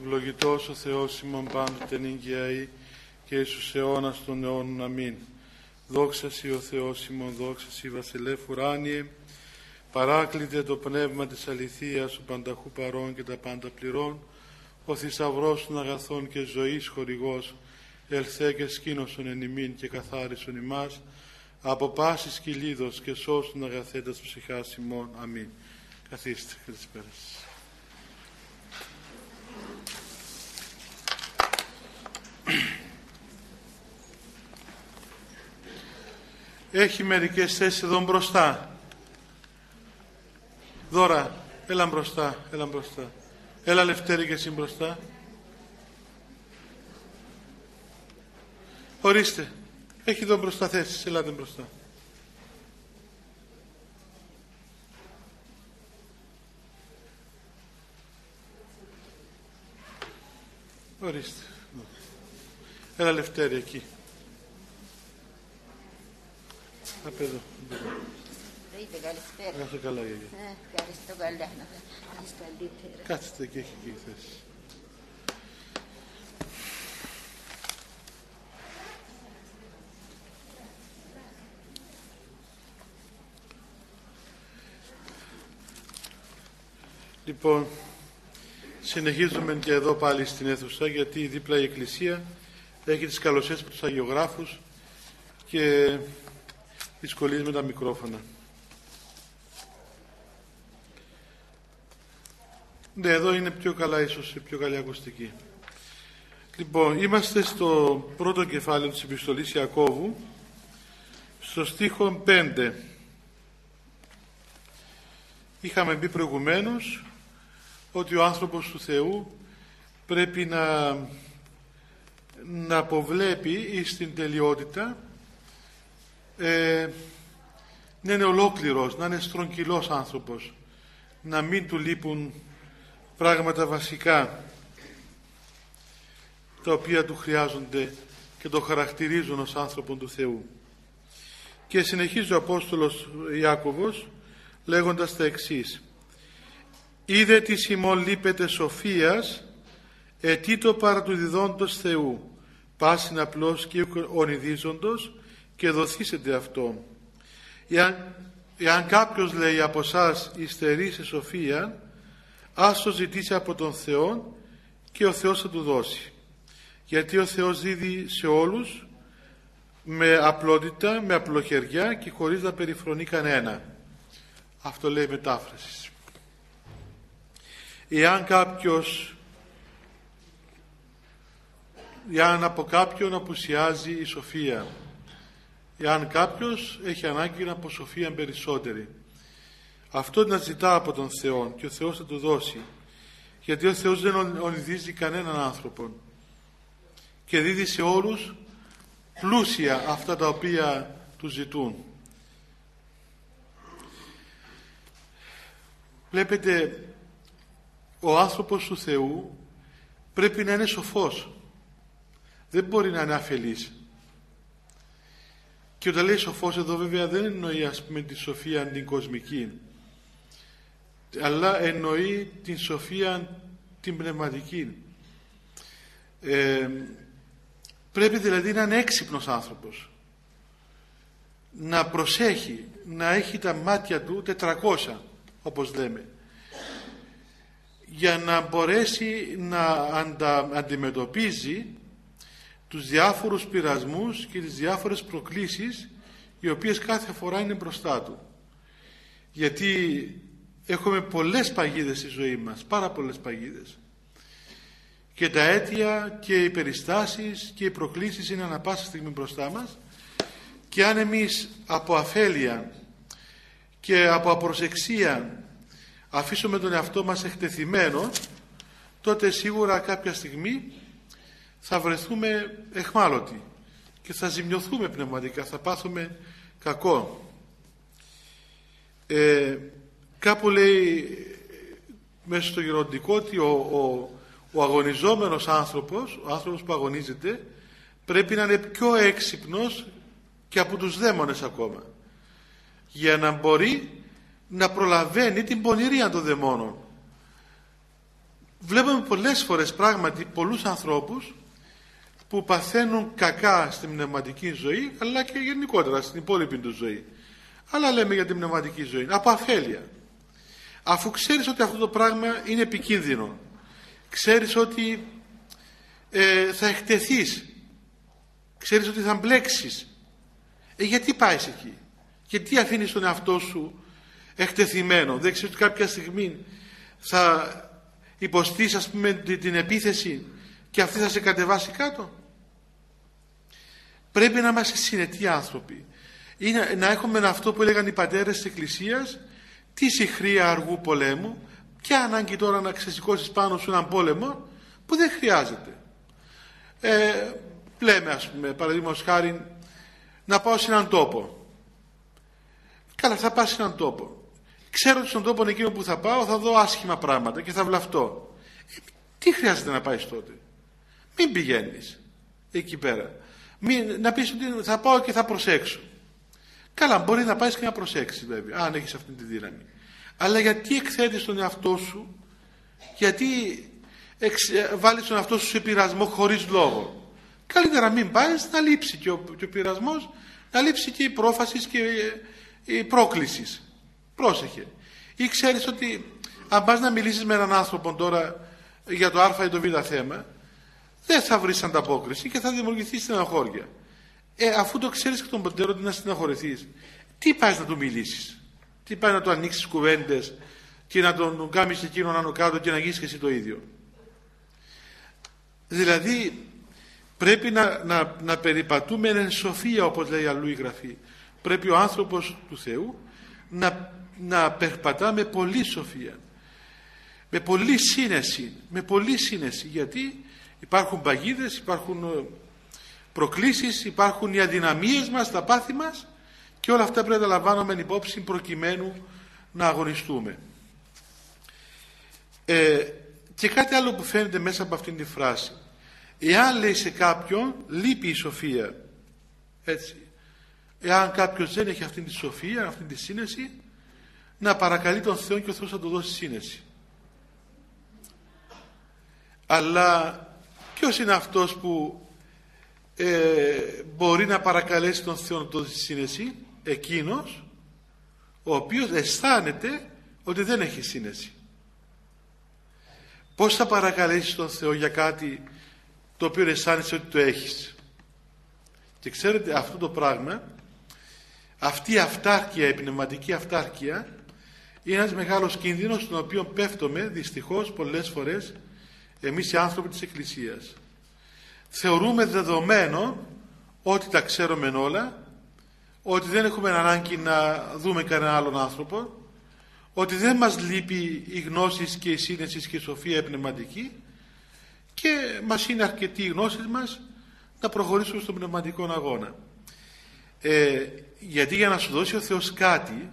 Ευλογητός ο Θεός ημών πάντοτε νυγκιαή και εις τους αιώνας των αιώνων. Αμήν. Δόξα Σοι ο Θεός ημών, δόξα Σοι βασιλεύ ουράνιε, παράκλητε το πνεύμα της αληθείας, ο πανταχού παρών και τα πάντα πληρών, ο θησαυρός των αγαθών και ζωής χορηγός, ελθέ και σκήνωσον εν ημίν και καθάρισον ημάς, από πάσης κυλίδος και σώσον αγαθέτας ψυχάς ημών. Αμήν. Καθίστε, καλησπέρα Έχει μερικές θέσεις εδώ μπροστά. Δώρα, έλα μπροστά, έλα μπροστά. Έλα Λευτέρη και εσύ μπροστά. Ορίστε, έχει εδώ μπροστά θέσεις, ελάτε μπροστά. Ορίστε. Έλα Λευτέρη εκεί. Απ' εδώ. Είτε καλησπέρα. Να είσαι καλά γιαγιά. Ε, Ευχαριστώ καλά. Να είσαι καλύτερα. Κάθεστε και έχεις και η θέση. Λοιπόν, συνεχίζουμε και εδώ πάλι στην αίθουσα γιατί δίπλα η Εκκλησία έχει τις καλωσίες από τους Αγιογράφους και δυσκολίες με τα μικρόφωνα. Ναι, εδώ είναι πιο καλά ίσως, πιο καλή ακουστική. Λοιπόν, είμαστε στο πρώτο κεφάλαιο της επιστολής Ιακώβου, στο στίχο 5. Είχαμε πει προηγουμένως ότι ο άνθρωπος του Θεού πρέπει να, να αποβλέπει στην τελειότητα ε, να είναι ολόκληρος, να είναι στρογγυλός άνθρωπος, να μην του λείπουν πράγματα βασικά τα οποία του χρειάζονται και το χαρακτηρίζουν ως άνθρωπον του Θεού. Και συνεχίζει ο Απόστολος Ιάκωβος λέγοντας τα εξής «Είδε τη ημών λείπεται σοφίας, ετήτο παρά του διδόντος Θεού, πάσιν απλώς και ονειδίζοντος και δοθήσετε αυτό. Εάν, εάν κάποιος λέει από εσάς υστερεί σε σοφία, ας το ζητήσει από τον Θεό και ο Θεός θα του δώσει. Γιατί ο Θεός δίδει σε όλους με απλότητα, με απλοχεριά και χωρίς να περιφρονεί κανένα. Αυτό λέει η μετάφραση. Εάν κάποιος εάν από κάποιον απουσιάζει η σοφία εάν κάποιος έχει ανάγκη να από σοφία περισσότερη αυτό να ζητά από τον Θεό και ο Θεός θα του δώσει γιατί ο Θεός δεν ονειδίζει κανέναν άνθρωπο και δίδει σε όλους πλούσια αυτά τα οποία του ζητούν. Βλέπετε ο άνθρωπος του Θεού πρέπει να είναι σοφός. Δεν μπορεί να είναι αφελής και όταν λέει σοφός εδώ βέβαια δεν εννοεί ας πούμε τη σοφία την κοσμική. Αλλά εννοεί την σοφία την πνευματική. Ε, πρέπει δηλαδή να είναι έξυπνος άνθρωπος. Να προσέχει να έχει τα μάτια του 400 όπως λέμε. Για να μπορέσει να αντα, αντιμετωπίζει τους διάφορους πειρασμούς και τις διάφορες προκλήσεις οι οποίες κάθε φορά είναι μπροστά του. Γιατί έχουμε πολλές παγίδες στη ζωή μας, πάρα πολλές παγίδες. Και τα αίτια και οι περιστάσεις και οι προκλήσεις είναι ανα πάσα στιγμή μπροστά μας και αν εμείς από αφέλεια και από απροσεξία αφήσουμε τον εαυτό μας εκτεθειμένο τότε σίγουρα κάποια στιγμή θα βρεθούμε εχμάλωτοι και θα ζημιωθούμε πνευματικά, θα πάθουμε κακό. Ε, κάπου λέει μέσα στο γεροντικό ότι ο, ο, ο αγωνιζόμενος άνθρωπος, ο άνθρωπος που αγωνίζεται, πρέπει να είναι πιο έξυπνος και από τους δαίμονες ακόμα. Για να μπορεί να προλαβαίνει την πονηρία των δαιμόνων. βλέπουμε πολλές φορές πράγματι πολλούς ανθρώπους που παθαίνουν κακά στην πνευματική ζωή αλλά και γενικότερα στην υπόλοιπη του ζωή. Αλλά λέμε για την πνευματική ζωή. Από αφέλεια. Αφού ξέρεις ότι αυτό το πράγμα είναι επικίνδυνο. Ξέρεις ότι ε, θα εκτεθείς. Ξέρεις ότι θα μπλέξεις. Ε, γιατί πάεις εκεί; Γιατί αφήνεις τον εαυτό σου εκτεθειμένο; Δεν ξέρεις ότι κάποια στιγμή θα υποστείς ας πούμε την επίθεση και αυτή θα σε κατεβάσει κάτω; Πρέπει να είμαστε συνετοί άνθρωποι. Είναι, να έχουμε αυτό που έλεγαν οι πατέρες της Εκκλησίας τι συχρία αργού πολέμου ποια ανάγκη τώρα να ξεσηκώσεις πάνω σου έναν πόλεμο που δεν χρειάζεται. Ε, λέμε ας πούμε παραδείγματος χάρη να πάω σε έναν τόπο. Καλά θα πάω σε έναν τόπο. Ξέρω ότι στον τόπο εκείνο που θα πάω θα δω άσχημα πράγματα και θα βλαφτώ. Ε, τι χρειάζεται να πάεις τότε; Μην πηγαίνεις εκεί πέρα. Μην, να πεις ότι θα πάω και θα προσέξω. Καλά, μπορεί να πάεις και να προσέξεις βέβαια, αν έχεις αυτή τη δύναμη. Αλλά γιατί εκθέτεις τον εαυτό σου, γιατί εξ, βάλεις τον εαυτό σου σε πειρασμό χωρίς λόγο. Καλύτερα μην πάεις να λείψει και ο, και ο πειρασμός, να λείψει και η πρόφαση και η πρόκληση. Πρόσεχε. Ή ξέρεις ότι αν πας να μιλήσεις με έναν άνθρωπο τώρα για το Α ή το Β θέμα, δεν θα βρεις ανταπόκριση και θα δημιουργηθείς στεναχώρια. Ε, αφού το ξέρεις και τον πατέρα ότι να στεναχωρηθείς, τι πας να του μιλήσεις, τι πάει να του ανοίξεις κουβέντες και να τον κάνεις εκείνον άνω κάτω και να γίνεις και εσύ το ίδιο; Δηλαδή πρέπει να, να, να περιπατούμε εν σοφία όπως λέει αλλού η Γραφή. Πρέπει ο άνθρωπος του Θεού να, να περπατά με πολύ σοφία. Με πολύ σύνεση. Με πολύ σύνεση. Γιατί; Υπάρχουν παγίδες, υπάρχουν ε, προκλήσεις, υπάρχουν οι αδυναμίες μας, τα πάθη μας και όλα αυτά πρέπει να λαμβάνουμε υπόψη προκειμένου να αγωνιστούμε. Ε, και κάτι άλλο που φαίνεται μέσα από αυτήν τη φράση. Εάν λέει σε κάποιον λείπει η σοφία. Έτσι. Εάν κάποιος δεν έχει αυτήν τη σοφία, αυτήν τη σύνεση, να παρακαλεί τον Θεό και ο Θεός θα του δώσει σύνεση. Αλλά ποιος είναι αυτός που ε, μπορεί να παρακαλέσει τον Θεό να του δώσει σύνεση εκείνος ο οποίος αισθάνεται ότι δεν έχει σύνεση. Πώς θα παρακαλέσεις τον Θεό για κάτι το οποίο αισθάνεσαι ότι το έχεις; Και ξέρετε αυτό το πράγμα, αυτή η αυτάρκεια, η πνευματική αυτάρκεια, είναι ένας μεγάλος κίνδυνος στον οποίο πέφτουμε δυστυχώς πολλές φορές εμείς οι άνθρωποι της Εκκλησίας. Θεωρούμε δεδομένο ότι τα ξέρουμε όλα ότι δεν έχουμε ανάγκη να δούμε κανέναν άλλον άνθρωπο, ότι δεν μας λείπει η γνώση και η σύνεση και η σοφία πνευματική και μας είναι αρκετή η γνώση μας να προχωρήσουμε στον πνευματικό αγώνα. Ε, γιατί για να σου δώσει ο Θεός κάτι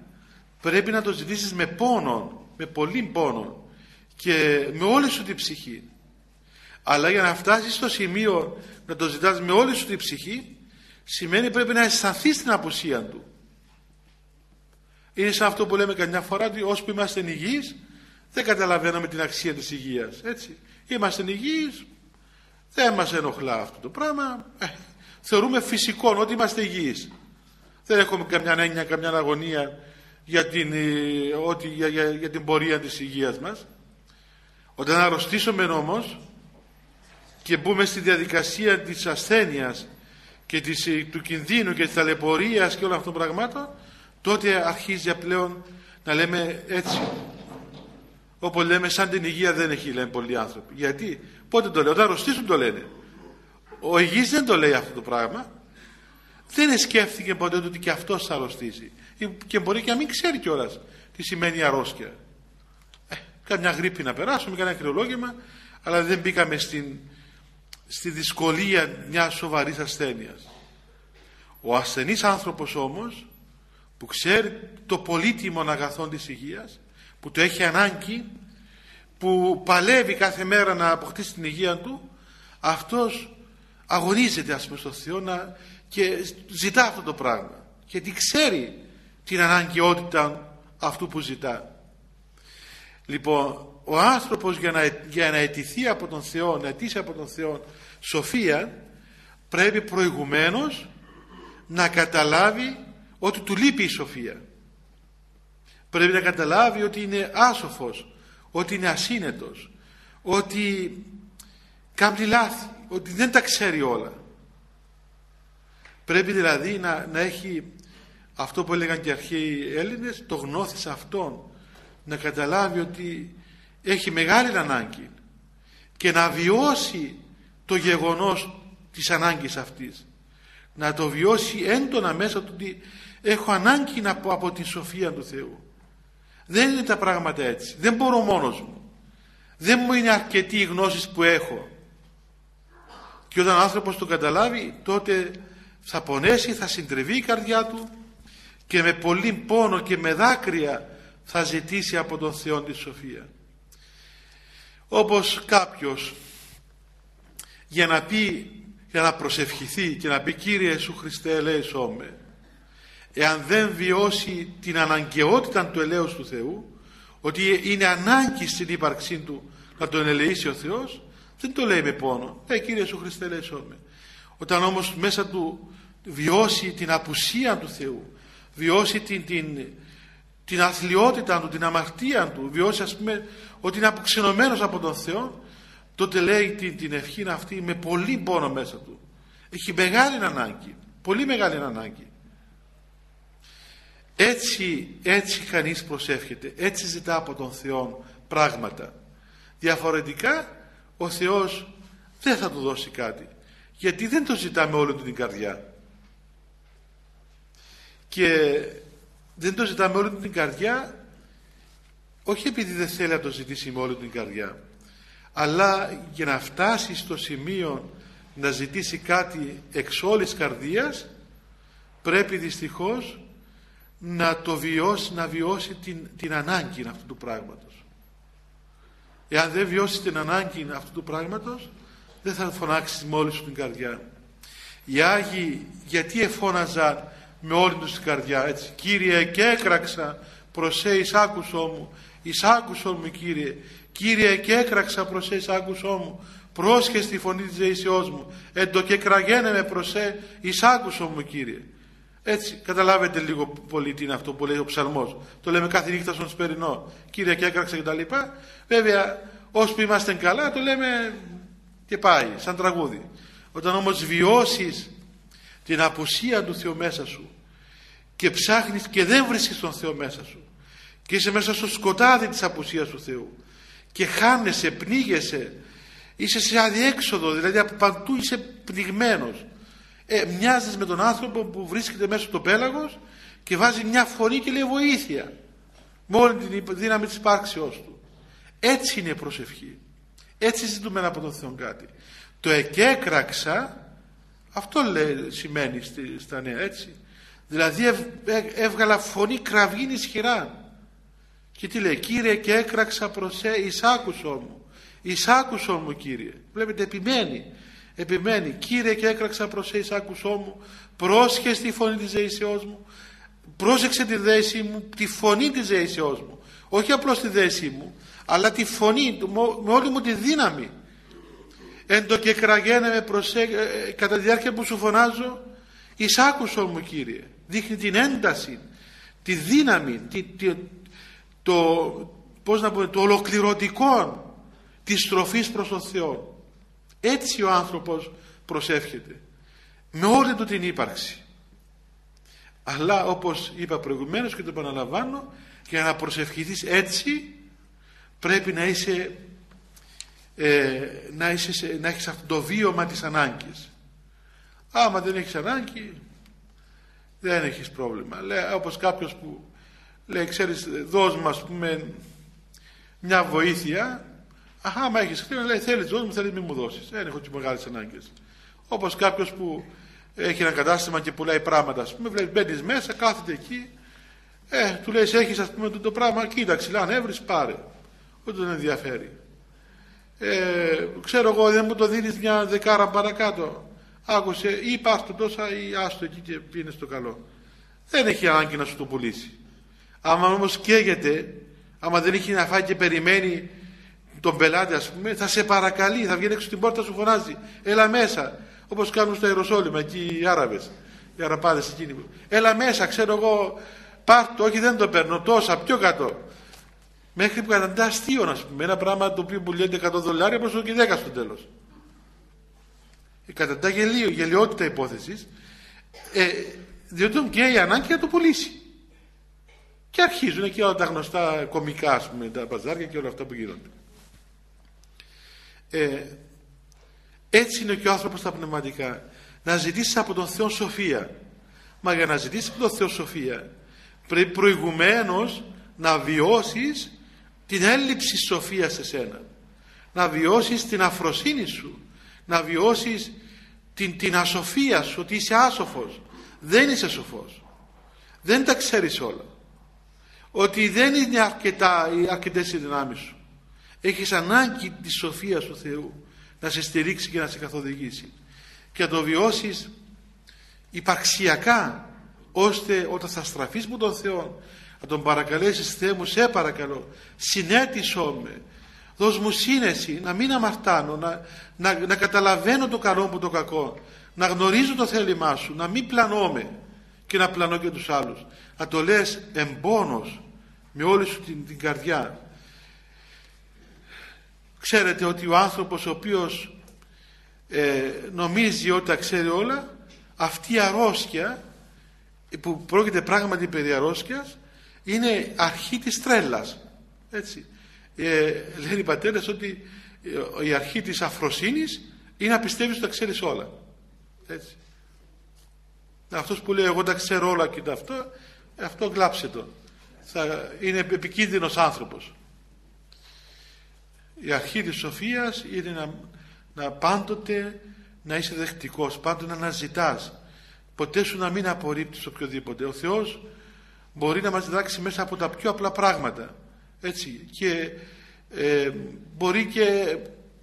πρέπει να το ζητήσεις με πόνο, με πολύ πόνο και με όλη σου την ψυχή. Αλλά για να φτάσεις στο σημείο να το ζητάς με όλη σου την ψυχή σημαίνει πρέπει να αισθανθείς την απουσία του. Είναι σαν αυτό που λέμε καμιά φορά ότι ώσπου είμαστε υγιείς δεν καταλαβαίνουμε την αξία της υγείας. Έτσι. Είμαστε υγιείς, δεν μας ενοχλά αυτό το πράγμα. Ε, θεωρούμε φυσικό ότι είμαστε υγιείς. Δεν έχουμε καμιά έννοια, καμιά αγωνία για την, ε, ότι, για, για, για την πορεία της υγείας μας. Όταν αρρωστήσουμε όμως και μπούμε στη διαδικασία της ασθένειας και της, ε, του κινδύνου και της ταλαιπωρίας και όλων αυτών των πραγμάτων τότε αρχίζει πλέον να λέμε έτσι. Όπως λέμε σαν την υγεία δεν έχει λένε πολλοί άνθρωποι. Γιατί; Πότε το λέει όταν αρρωστήσουν το λένε. Ο υγιής δεν το λέει αυτό το πράγμα. Δεν σκέφτηκε ποτέ ότι και αυτός θα αρρωστήσει. Και μπορεί και να μην ξέρει κιόλας τι σημαίνει αρρώστια. Ε, καμιά γρήπη να περάσουμε, κανένα κρυολόγημα αλλά δεν μπήκαμε στην στη δυσκολία μιας σοβαρής ασθένειας. Ο ασθενής άνθρωπος όμως που ξέρει το πολύτιμο αγαθό της υγείας που το έχει ανάγκη που παλεύει κάθε μέρα να αποκτήσει την υγεία του αυτός αγωνίζεται ας πούμε στο Θεό να, και ζητά αυτό το πράγμα γιατί ξέρει την αναγκαιότητα αυτού που ζητά Λοιπόν, ο άνθρωπος για να, για να αιτηθεί από τον Θεό, να αιτήσει από τον Θεό σοφία, πρέπει προηγουμένως να καταλάβει ότι του λείπει η σοφία. Πρέπει να καταλάβει ότι είναι άσοφος, ότι είναι ασύνετος, ότι κάνει λάθη, ότι δεν τα ξέρει όλα. Πρέπει δηλαδή να, να έχει αυτό που έλεγαν και οι αρχαίοι Έλληνες, το γνώθης αυτόν, να καταλάβει ότι έχει μεγάλη ανάγκη και να βιώσει το γεγονός της ανάγκης αυτής. Να το βιώσει έντονα μέσα του ότι έχω ανάγκη να πω από τη σοφία του Θεού. Δεν είναι τα πράγματα έτσι. Δεν μπορώ μόνος μου. Δεν μου είναι αρκετή η γνώση που έχω. Και όταν ο άνθρωπος το καταλάβει τότε θα πονέσει, θα συντρεβεί η καρδιά του και με πολύ πόνο και με δάκρυα θα ζητήσει από τον Θεό τη σοφία. Όπως κάποιος για να πει, για να προσευχηθεί και να πει Κύριε Ιησού Χριστέ ελέησό με εάν δεν βιώσει την αναγκαιότητα του ελέους του Θεού ότι είναι ανάγκη στην ύπαρξή του να τον ελεήσει ο Θεός δεν το λέει με πόνο. Ε Κύριε Ιησού Χριστέ ελέησό με όταν όμως μέσα του βιώσει την απουσία του Θεού βιώσει την, την, την αθλειότητα του, την αμαρτία του βιώσει ας πούμε ότι είναι αποξενωμένος από τον Θεό τότε λέει την, την ευχή αυτή με πολύ πόνο μέσα του. Έχει μεγάλη ανάγκη πολύ μεγάλη ανάγκη. Έτσι, έτσι κανείς προσεύχεται έτσι ζητά από τον Θεό πράγματα. Διαφορετικά ο Θεός δεν θα του δώσει κάτι γιατί δεν το ζητά με όλη του την καρδιά. Και δεν το ζητά με όλη του την καρδιά όχι επειδή δεν θέλει να το ζητήσει με όλη την καρδιά αλλά για να φτάσει στο σημείο να ζητήσει κάτι εξ όλης καρδίας πρέπει δυστυχώς να το βιώσει, να βιώσει την, την ανάγκη αυτού του πράγματος. Εάν δεν βιώσει την ανάγκη αυτού του πράγματος δεν θα φωνάξεις με όλη σου την καρδιά. Οι Άγιοι γιατί εφώναζαν με όλη τους την καρδιά έτσι Κύριε και έκραξα προς εις άκουσό μου εις άκουσό μου Κύριε Κύριε και έκραξα προς εις άκουσό μου. Πρόσχε στη φωνή της δεησιός μου. Εν το και κραγένε με προς εις άκουσό μου Κύριε. Έτσι καταλάβετε λίγο πολύ τι είναι αυτό που λέει ο ψαλμός. Το λέμε κάθε νύχτα στον σπερινό. Κύριε και έκραξα και τα λοιπά. Βέβαια ώσπου είμαστε καλά το λέμε και πάει σαν τραγούδι. Όταν όμως βιώσεις την απουσία του Θεού μέσα σου και ψάχνεις και δεν βρίσκεις τον Θεό μέσα σου και είσαι μέσα στο σκοτάδι της απουσίας του Θεού και χάνεσαι, πνίγεσαι. Είσαι σε αδιέξοδο δηλαδή από παντού είσαι πνιγμένος. Ε, μοιάζεις με τον άνθρωπο που βρίσκεται μέσα στο πέλαγος και βάζει μια φωνή και λέει βοήθεια με όλη την δύναμη της υπάρξεώς του. Έτσι είναι η προσευχή. Έτσι ζητούμε από τον Θεό κάτι. Το εκέκραξα αυτό λέει, σημαίνει στα νέα έτσι. Δηλαδή έβγαλα φωνή κραυγήν ισχυρά και τι λέει κύριε και έκραξα προς ε, εισάκουσό μου εισάκουσό μου κύριε βλέπετε επιμένει επιμένει. Κύριε και έκραξα προς ε, εισάκουσό μου. Πρόσχε στη φωνή της δεήσεώς μου. Πρόσεξε τη δέση μου τη φωνή της δεήσεώς μου. Όχι απλώς τη δέση μου αλλά τη φωνή με όλη μου τη δύναμη. Εν το και κραγένε με προσέ... Ε, ε, κατά τη διάρκεια που σου φωνάζω εισάκουσό μου Κύριε δείχνει την ένταση τη δύναμη τη, τη, το, πώς να πούμε, το ολοκληρωτικό της στροφής προς τον Θεό. Έτσι ο άνθρωπος προσεύχεται. Με όλη του την ύπαρξη. Αλλά όπως είπα προηγουμένως και το επαναλαμβάνω για να προσευχηθείς έτσι πρέπει να είσαι ε, να, είσαι, να έχεις αυτό το βίωμα της ανάγκης. Άμα δεν έχεις ανάγκη δεν έχεις πρόβλημα. Λέει, όπως κάποιος που λέει ξέρεις δώσ' μου ας πούμε μια βοήθεια. Αχά άμα έχεις χρήμα λέει θέλεις δώσ' μου θέλεις μη μου δώσεις. Δεν έχω και μεγάλες ανάγκες. Όπως κάποιος που έχει ένα κατάστημα και πουλάει πράγματα ας πούμε βλέπει μπαίνεις μέσα κάθεται εκεί. Ε, του λέει έχεις ας πούμε το, το πράγμα κοίταξε αν έβρεις πάρε. Ούτε τον ενδιαφέρει. Ε, ξέρω εγώ δεν μου το δίνεις μια δεκάρα παρακάτω. Άκουσε ή πας του τόσα ή άστο εκεί και πίνεις το καλό. Δεν έχει ανάγκη να σου το πουλήσει άμα όμως καίγεται άμα δεν έχει να φάει και περιμένει τον πελάτη ας πούμε θα σε παρακαλεί θα βγαίνει έξω στην πόρτα σου φωνάζει. Έλα μέσα όπως κάνουν στο Ιεροσόλυμα εκεί οι Άραβες οι Αραπάδες εκείνοι έλα μέσα ξέρω εγώ πάρ' το όχι δεν το παίρνω τόσα πιο κάτω μέχρι που καταντά αστείο ας πούμε ένα πράγμα το οποίο πουλιέται 100 δολάρια προς και 10 στο τέλος. Ε, καταντά γελίο, γελιότητα υπόθεσης. Ε, διότι τον καίει η ανάγκη να το πουλήσει και αρχίζουν εκεί όλα τα γνωστά κομικά ας πούμε τα παζάρια και όλα αυτά που γίνονται. Ε, έτσι είναι και ο άνθρωπος στα πνευματικά. Να ζητήσει από τον Θεό σοφία. Μα για να ζητήσει από τον Θεό σοφία πρέπει προηγουμένως να βιώσεις την έλλειψη σοφίας σε σένα. Να βιώσεις την αφροσύνη σου. Να βιώσεις την, την ασοφία σου ότι είσαι άσοφος. Δεν είσαι σοφός. Δεν τα ξέρεις όλα ότι δεν είναι αρκετά, αρκετές οι δυνάμεις σου. Έχεις ανάγκη της σοφίας του Θεού να σε στηρίξει και να σε καθοδηγήσει και να το βιώσεις υπαρξιακά ώστε όταν θα στραφείς με τον Θεό να τον παρακαλέσεις Θεέ μου σε παρακαλώ συνέτησό με. Δώσ' μου σύνεση να μην αμαρτάνω να, να, να καταλαβαίνω το καλό μου το κακό να γνωρίζω το θέλημά σου να μην πλανώμαι και να πλανώ και τους άλλους. Να το λες εμπόνος με όλη σου την, την καρδιά. Ξέρετε ότι ο άνθρωπος ο οποίος ε, νομίζει ότι τα ξέρει όλα αυτή η αρρώστια που πρόκειται πράγματι περί αρρώστιας είναι αρχή της τρέλας. Έτσι. Ε, λένε οι πατέρες ότι ε, η αρχή της αφροσύνης είναι να πιστεύεις ότι τα ξέρεις όλα. Έτσι αυτός που λέει εγώ τα ξέρω όλα και τα αυτό αυτό γλάψε το. Θα είναι επικίνδυνος άνθρωπος η αρχή της σοφίας είναι να, να πάντοτε να είσαι δεκτικός πάντοτε να αναζητάς. Ποτέ σου να μην απορρίπτεις οποιοδήποτε. Ο Θεός μπορεί να μας διδάξει μέσα από τα πιο απλά πράγματα έτσι. Και ε, μπορεί και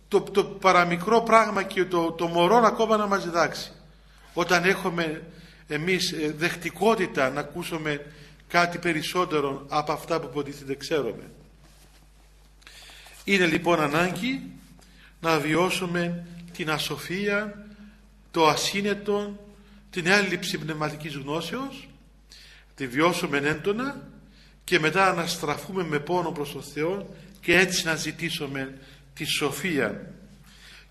το, το παραμικρό πράγμα και το, το μωρό ακόμα να μας διδάξει. Όταν έχουμε εμείς ε, δεχτικότητα να ακούσουμε κάτι περισσότερο από αυτά που υποτίθεται ξέρουμε. Είναι λοιπόν ανάγκη να βιώσουμε την ασοφία το ασύνετο την έλλειψη πνευματικής γνώσεως τη βιώσουμε έντονα και μετά να στραφούμε με πόνο προς τον Θεό και έτσι να ζητήσουμε τη σοφία.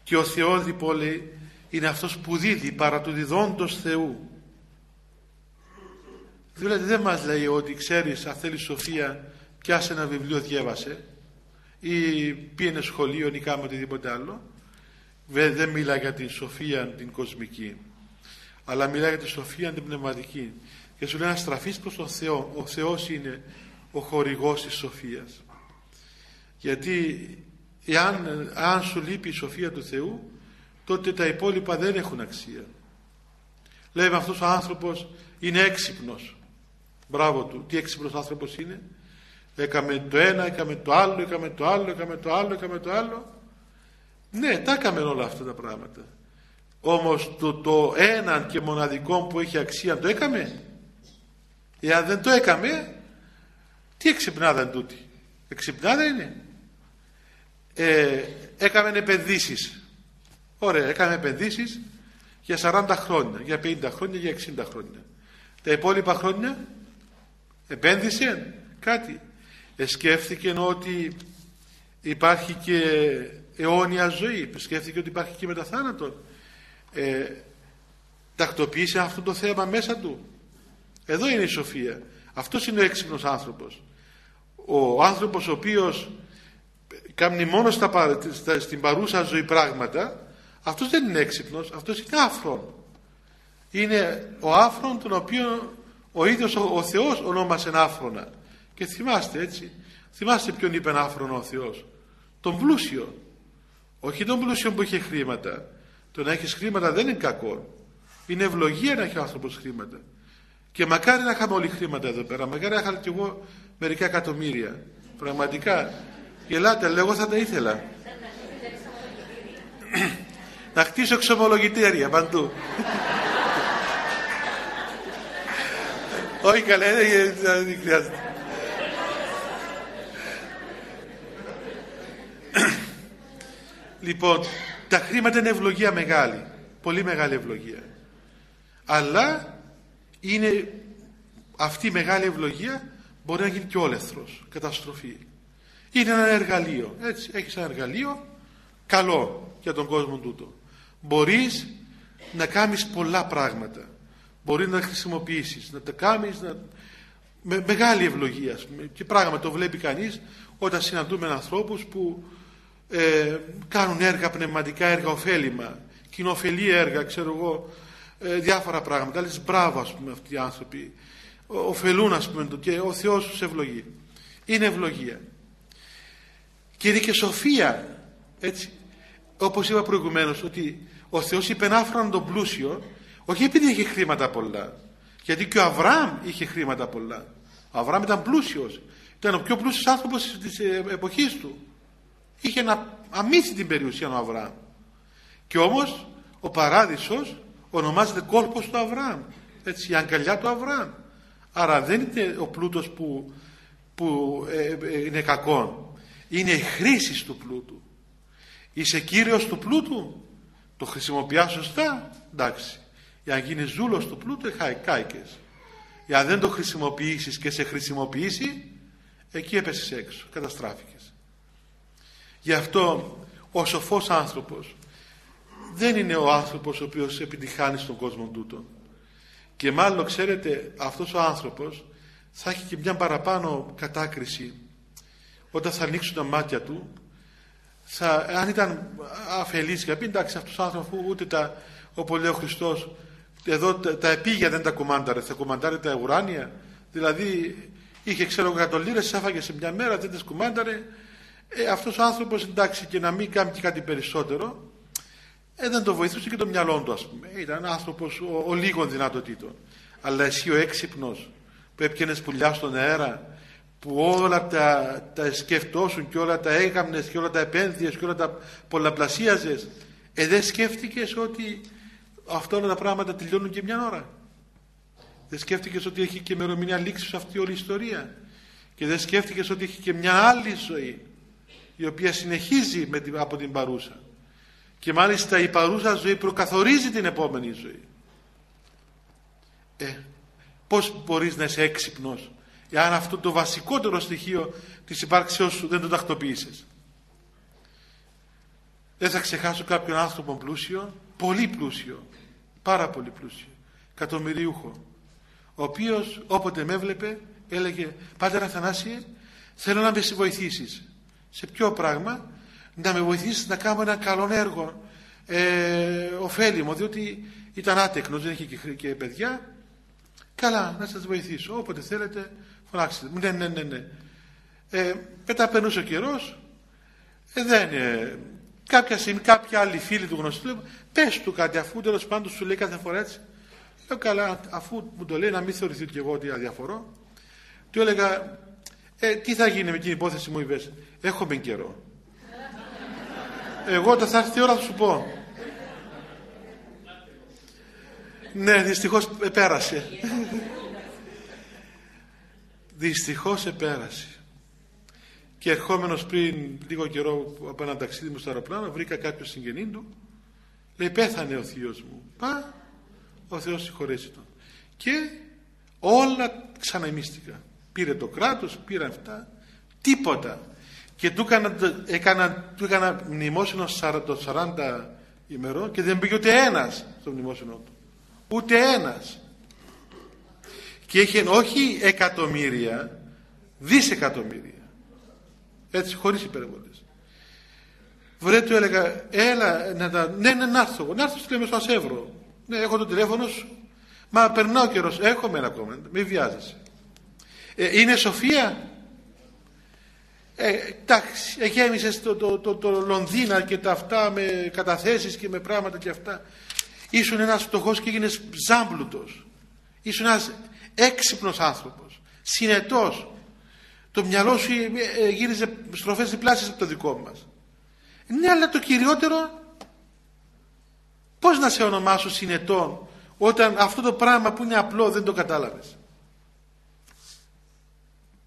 Και ο Θεός λοιπόν είναι αυτός που δίδει παρά του διδόντος Θεού δηλαδή δεν μας λέει ότι ξέρεις αν θέλεις σοφία πιάσε ένα βιβλίο διέβασε ή πήγαινε σχολείο ή κάμε οτιδήποτε άλλο. Δεν μιλά για την σοφία την κοσμική αλλά μιλά για τη σοφία την πνευματική. Και σου λέει να στραφείς προς τον Θεό. Ο Θεός είναι ο χορηγός της σοφίας γιατί εάν, αν σου λείπει η σοφία του Θεού τότε τα υπόλοιπα δεν έχουν αξία. Λέμε αυτός ο άνθρωπος είναι έξυπνος μπράβο του. Τι έξυπνος άνθρωπος είναι. Έκαμε το ένα, έκαμε το άλλο, έκαμε το άλλο, έκαμε το άλλο, έκαμε το άλλο. Ναι, τα έκαμε όλα αυτά τα πράγματα. Όμως το, το ένα και μοναδικό που έχει αξία το έκαμε; Εάν δεν το έκαμε τι εξυπνάδα είναι τούτη. Εξυπνάδα είναι. Ε, έκαμε επενδύσεις. Ωραία έκαμε επενδύσεις για 40 χρόνια για 50 χρόνια για 60 χρόνια. Τα υπόλοιπα χρόνια επένδυσε κάτι. Σκέφτηκε ότι υπάρχει και αιώνια ζωή. Σκέφτηκε ότι υπάρχει και μεταθάνατον ε, τακτοποίησε αυτό το θέμα μέσα του. Εδώ είναι η σοφία. Αυτός είναι ο έξυπνος άνθρωπος. Ο άνθρωπος ο οποίος κάνει μόνο στα, στην παρούσα ζωή πράγματα αυτός δεν είναι έξυπνος. Αυτός είναι άφρον. Είναι ο άφρον τον οποίο ο ίδιος ο, ο Θεός ονόμασε άφρονα. Και θυμάστε έτσι θυμάστε ποιον είπε άφρονο ο Θεός. Τον πλούσιο. Όχι τον πλούσιο που είχε χρήματα. Το να έχεις χρήματα δεν είναι κακό. Είναι ευλογία να έχει ο άνθρωπος χρήματα. Και μακάρι να είχαμε όλοι χρήματα εδώ πέρα. Μακάρι να είχα κι εγώ μερικά εκατομμύρια. Πραγματικά. Γελάτε λέγω θα τα ήθελα. Να χτίσω εξομολογητήρια παντού Όχι καλέ, δεν χρειάζεται. Λοιπόν, τα χρήματα είναι ευλογία μεγάλη. Πολύ μεγάλη ευλογία. Αλλά είναι αυτή η μεγάλη ευλογία μπορεί να γίνει και όλεθρος, καταστροφή. Είναι ένα εργαλείο. Έτσι, έχεις ένα εργαλείο καλό για τον κόσμο τούτο. Μπορείς να κάνεις πολλά πράγματα. Μπορεί να τα χρησιμοποιήσεις, να τα κάνεις να... με μεγάλη ευλογία. Και πράγμα το βλέπει κανείς όταν συναντούμε ανθρώπους που ε, κάνουν έργα πνευματικά, έργα ωφέλιμα, κοινοφελή έργα, ξέρω εγώ, ε, διάφορα πράγματα. Λες μπράβο ας πούμε αυτοί οι άνθρωποι. Οφελούν ας πούμε και ο Θεός τους ευλογεί. Είναι ευλογία. Και είναι και σοφία. Έτσι. Όπως είπα προηγουμένως ότι ο Θεός υπενάφραν τον πλούσιο όχι επειδή είχε χρήματα πολλά. Γιατί και ο Αβραάμ είχε χρήματα πολλά. Ο Αβραάμ ήταν πλούσιος. Ήταν ο πιο πλούσιος άνθρωπος της ε, εποχής του. Είχε να αμύσει την περιουσία ο Αβραάμ. Και όμως ο παράδεισος ονομάζεται κόλπος του Αβραάμ. Έτσι, η αγκαλιά του Αβραάμ. Άρα δεν είναι ο πλούτος που, που ε, ε, είναι κακό. Είναι η χρήση του πλούτου. Είσαι κύριος του πλούτου. Το χρησιμοποιάς σωστά. Εντάξει. Για να γίνει ζούλος του πλούτου κάηκες. Για να δεν το χρησιμοποιήσεις και σε χρησιμοποιήσει εκεί έπεσες έξω. Καταστράφηκες. Γι' αυτό ο σοφός άνθρωπος δεν είναι ο άνθρωπος ο οποίος επιτυχάνει στον κόσμο τούτο. Και μάλλον ξέρετε αυτός ο άνθρωπος θα έχει και μια παραπάνω κατάκριση όταν θα ανοίξουν τα μάτια του θα, αν ήταν αφελής και πει εντάξει αυτός ο άνθρωπος ούτε τα, όπως λέει ο Χριστός εδώ τα, τα επίγεια δεν τα κουμάνταρε θα κουμαντάρε τα ουράνια δηλαδή είχε ξέρω εκατολύρες άφαγε σε μια μέρα δεν τις κουμάνταρε ε, αυτός ο άνθρωπος εντάξει και να μην κάνει και κάτι περισσότερο ε, δεν το βοηθούσε και το μυαλό του, ας πούμε. Ήταν άνθρωπος ο, ο λίγων δυνατοτήτων. Αλλά εσύ ο έξυπνος που έπιανες πουλιά στον αέρα, που όλα τα, τα σκεφτόσουν και όλα τα έγαμνες και όλα τα επένδυες και όλα τα πολλαπλασίαζες, ε, δεν σκέφτηκες ότι αυτά όλα τα πράγματα τελειώνουν και μια ώρα. Δεν σκέφτηκες ότι έχει και ημερομηνία λήξης αυτή όλη η ιστορία; Και δεν σκέφτηκες ότι έχει και μια άλλη ζωή η οποία συνεχίζει με την, από την παρούσα; Και μάλιστα η παρούσα ζωή προκαθορίζει την επόμενη ζωή ε, πως μπορείς να είσαι έξυπνος εάν αυτό το βασικότερο στοιχείο της υπάρξεώς σου δεν το τακτοποιήσεις δεν θα ξεχάσω κάποιον άνθρωπο πλούσιο πολύ πλούσιο πάρα πολύ πλούσιο κατομμυριούχο ο οποίος όποτε με έβλεπε έλεγε Πάτερ Αθανάσιε θέλω να με βοηθήσεις. Σε ποιο πράγμα; Να με βοηθήσεις να κάνω ένα καλό έργο ε, ωφέλιμο διότι ήταν άτεκνος δεν είχε και, και παιδιά. Καλά να σας βοηθήσω όποτε θέλετε φωνάξτε ναι ναι ναι ναι. Ε, μετά περνούσε ο καιρός ε, δεν ε, κάποια στιγμή κάποια άλλη φίλη του γνωστού πες του κάτι αφού τέλος πάντων σου λέει κάθε φορά έτσι λέω καλά αφού μου το λέει να μην θεωρηθεί και εγώ ότι αδιαφορώ του έλεγα ε, τι θα γίνει με την υπόθεση μου είπες έχουμε καιρό εγώ όταν θα έρθει η ώρα θα σου πω. Ναι, δυστυχώς επέρασε. δυστυχώς επέρασε. Και ερχόμενος πριν λίγο καιρό από ένα ταξίδι μου στο αεροπλάνο βρήκα κάποιο συγγενή του λέει πέθανε ο θείος μου. Πα, ο Θεός συγχωρέσει τον. Και όλα ξαναεμίστηκα. Πήρε το κράτος, πήρε αυτά. Τίποτα και του έκανα, έκανα, του έκανα μνημόσυνο των 40 ημερών και δεν πήγε ούτε ένας στο μνημόσυνο του. Ούτε ένας. Και είχε όχι εκατομμύρια, δισεκατομμύρια. Έτσι χωρίς υπερβολές. Βρε του έλεγα, έλα να τα... Ναι, ναι, να έρθω. Να έρθω στο στο Ασεύρο. Ναι, έχω το τηλέφωνο σου. Μα περνάω ο καιρός. Έχουμε ένα ακόμα. Μην βιάζεσαι. Ε, είναι σοφία; Ε, εντάξει, γέμισες το, το, το, το, Λονδίνα και τα αυτά με καταθέσεις και με πράγματα και αυτά. Ήσουν ένας φτωχός και έγινες ζάμπλουτος. Ήσουν ένας έξυπνος άνθρωπος, συνετός. Το μυαλό σου ε, ε, γύριζε στροφές διπλάσιες από το δικό μας. Ναι, αλλά το κυριότερο, πώς να σε ονομάσω συνετό όταν αυτό το πράγμα που είναι απλό δεν το κατάλαβες.